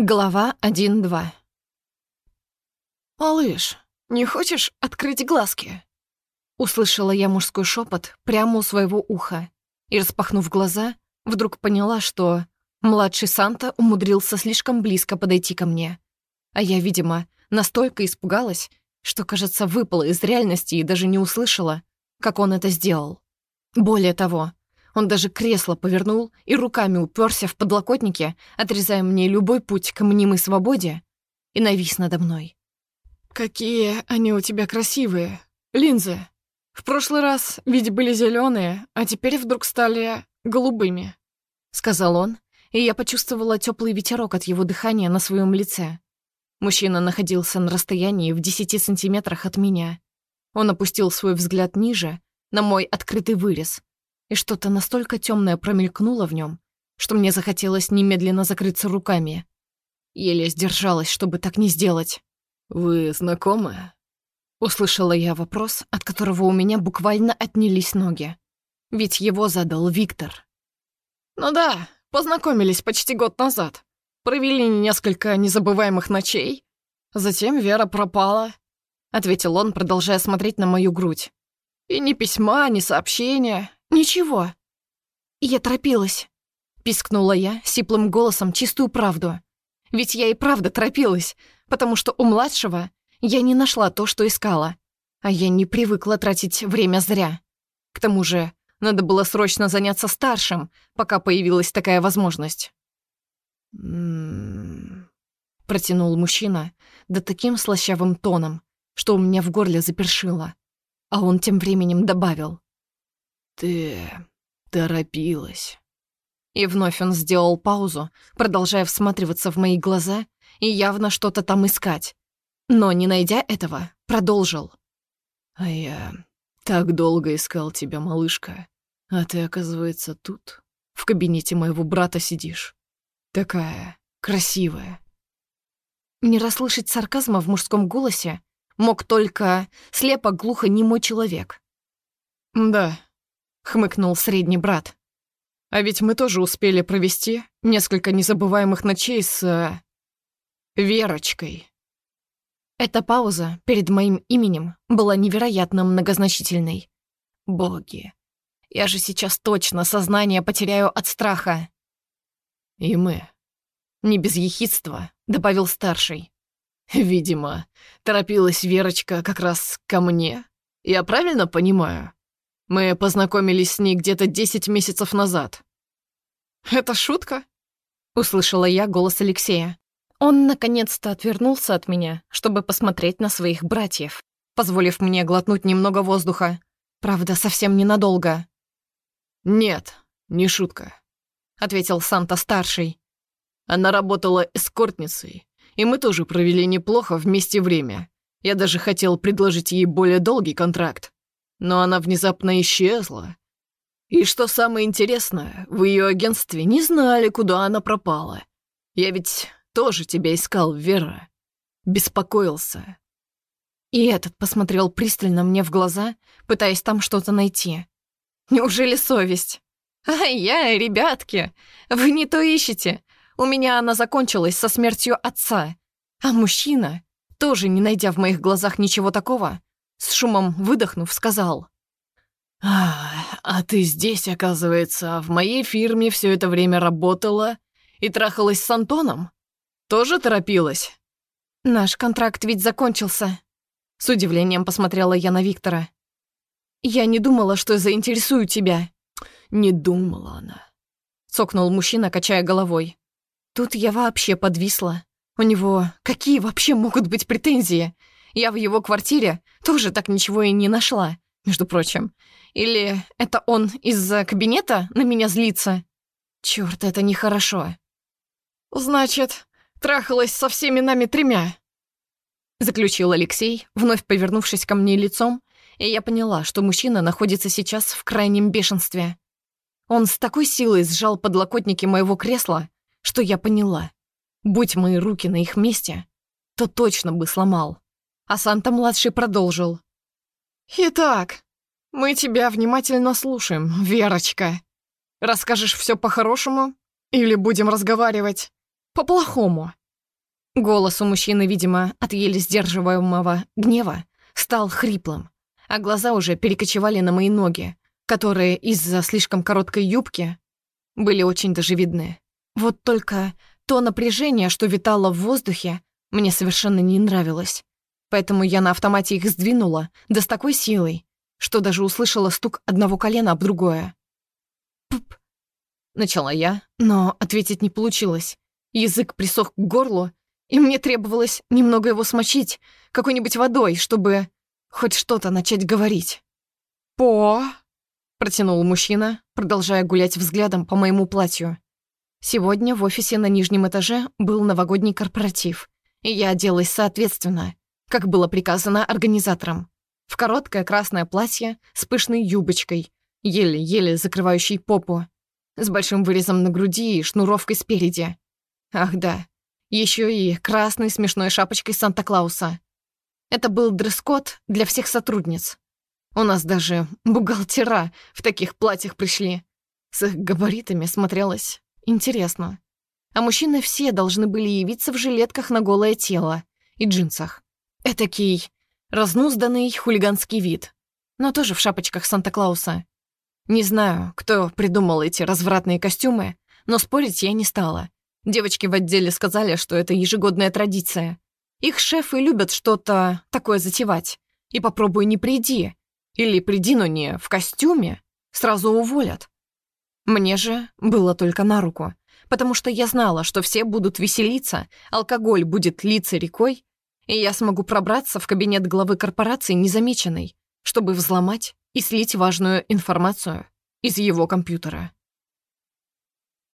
Глава 1-2 «Малыш, не хочешь открыть глазки?» Услышала я мужской шепот прямо у своего уха и, распахнув глаза, вдруг поняла, что младший Санта умудрился слишком близко подойти ко мне. А я, видимо, настолько испугалась, что, кажется, выпала из реальности и даже не услышала, как он это сделал. Более того, он даже кресло повернул и руками уперся в подлокотнике, отрезая мне любой путь к мнимой свободе, и навис надо мной. «Какие они у тебя красивые, линзы! В прошлый раз ведь были зеленые, а теперь вдруг стали голубыми», — сказал он, и я почувствовала теплый ветерок от его дыхания на своем лице. Мужчина находился на расстоянии в десяти сантиметрах от меня. Он опустил свой взгляд ниже, на мой открытый вырез, и что-то настолько темное промелькнуло в нем, что мне захотелось немедленно закрыться руками. Еле сдержалась, чтобы так не сделать. «Вы знакомы?» Услышала я вопрос, от которого у меня буквально отнялись ноги. Ведь его задал Виктор. «Ну да, познакомились почти год назад. Провели несколько незабываемых ночей. Затем Вера пропала», — ответил он, продолжая смотреть на мою грудь. «И ни письма, ни сообщения, «Ничего». «Я торопилась», — пискнула я сиплым голосом чистую правду. Ведь я и правда торопилась, потому что у младшего я не нашла то, что искала, а я не привыкла тратить время зря. К тому же надо было срочно заняться старшим, пока появилась такая возможность. «М-м-м», протянул мужчина, да таким слащавым тоном, что у меня в горле запершило. А он тем временем добавил. «Ты торопилась». И вновь он сделал паузу, продолжая всматриваться в мои глаза и явно что-то там искать. Но, не найдя этого, продолжил. «А я так долго искал тебя, малышка, а ты, оказывается, тут, в кабинете моего брата сидишь. Такая красивая». Не расслышать сарказма в мужском голосе мог только слепо-глухо немой человек. «Да, хмыкнул средний брат. А ведь мы тоже успели провести несколько незабываемых ночей с... Э, Верочкой. Эта пауза перед моим именем была невероятно многозначительной. Боги, я же сейчас точно сознание потеряю от страха. И мы. Не без ехидства, добавил старший. Видимо, торопилась Верочка как раз ко мне. Я правильно понимаю? Мы познакомились с ней где-то десять месяцев назад». «Это шутка?» — услышала я голос Алексея. Он наконец-то отвернулся от меня, чтобы посмотреть на своих братьев, позволив мне глотнуть немного воздуха. Правда, совсем ненадолго. «Нет, не шутка», — ответил Санта-старший. «Она работала эскортницей, и мы тоже провели неплохо вместе время. Я даже хотел предложить ей более долгий контракт но она внезапно исчезла. И что самое интересное, в ее агентстве не знали, куда она пропала. Я ведь тоже тебя искал, Вера. Беспокоился. И этот посмотрел пристально мне в глаза, пытаясь там что-то найти. Неужели совесть? Ай-яй, ребятки, вы не то ищете. У меня она закончилась со смертью отца. А мужчина, тоже не найдя в моих глазах ничего такого, с шумом выдохнув, сказал. «А, ты здесь, оказывается, в моей фирме все это время работала и трахалась с Антоном? Тоже торопилась?» «Наш контракт ведь закончился», — с удивлением посмотрела я на Виктора. «Я не думала, что заинтересую тебя». «Не думала она», — цокнул мужчина, качая головой. Тут я вообще подвисла. У него какие вообще могут быть претензии? Я в его квартире тоже так ничего и не нашла, между прочим. Или это он из-за кабинета на меня злится? Чёрт, это нехорошо. Значит, трахалась со всеми нами тремя. Заключил Алексей, вновь повернувшись ко мне лицом, и я поняла, что мужчина находится сейчас в крайнем бешенстве. Он с такой силой сжал подлокотники моего кресла, что я поняла. Будь мои руки на их месте, то точно бы сломал. А Санта-младший продолжил. «Итак, мы тебя внимательно слушаем, Верочка. Расскажешь все по-хорошему или будем разговаривать по-плохому?» Голос у мужчины, видимо, от еле сдерживаемого гнева, стал хриплым, а глаза уже перекочевали на мои ноги, которые из-за слишком короткой юбки были очень даже видны. Вот только то напряжение, что витало в воздухе, мне совершенно не нравилось. Поэтому я на автомате их сдвинула, да с такой силой, что даже услышала стук одного колена об другое. «Пуп!» — начала я, но ответить не получилось. Язык присох к горлу, и мне требовалось немного его смочить какой-нибудь водой, чтобы хоть что-то начать говорить. «По!» — протянул мужчина, продолжая гулять взглядом по моему платью. Сегодня в офисе на нижнем этаже был новогодний корпоратив, и я оделась соответственно, как было приказано организаторам. В короткое красное платье с пышной юбочкой, еле-еле закрывающей попу, с большим вырезом на груди и шнуровкой спереди. Ах да, еще и красной смешной шапочкой Санта-Клауса. Это был дресс-код для всех сотрудниц. У нас даже бухгалтера в таких платьях пришли. С их габаритами смотрелось интересно. А мужчины все должны были явиться в жилетках на голое тело и джинсах. Этакий разнузданный хулиганский вид, но тоже в шапочках Санта-Клауса. Не знаю, кто придумал эти развратные костюмы, но спорить я не стала. Девочки в отделе сказали, что это ежегодная традиция. Их шефы любят что-то такое затевать. И попробуй не приди. Или приди, но не в костюме. Сразу уволят. Мне же было только на руку, потому что я знала, что все будут веселиться, алкоголь будет литься рекой, и я смогу пробраться в кабинет главы корпорации незамеченной, чтобы взломать и слить важную информацию из его компьютера.